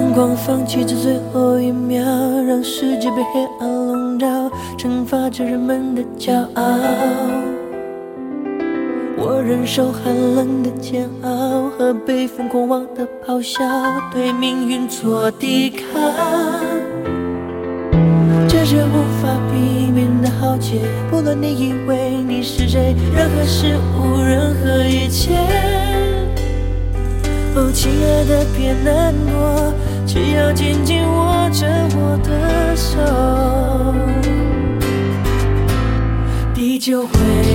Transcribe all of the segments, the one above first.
阳光放弃这最后一秒，让世界被黑暗笼罩，惩罚着人们的骄傲。我忍受寒冷的煎熬和被疯狂妄的咆哮，对命运做抵抗。这是无法避免的浩劫，不论你以为你是谁，任何事物，任何一切。哦，亲爱的，别难过，只要紧紧握着我的手。地就会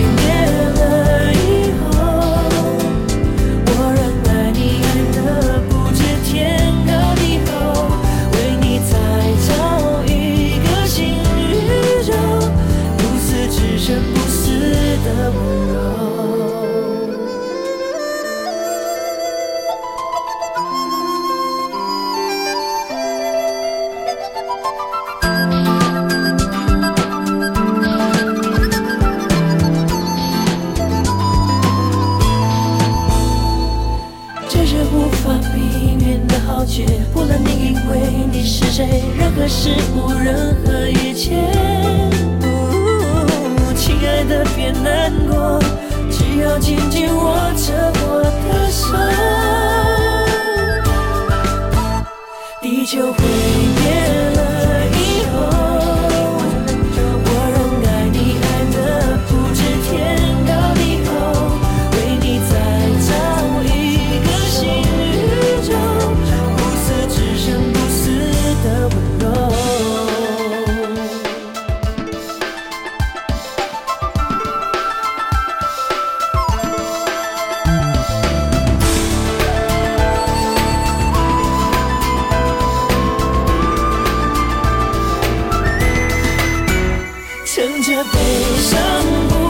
解，不论你以为你是谁，任何事物，任何一切。哦亲爱的，别难过，只要紧紧握着我的手。地球会趁着悲伤不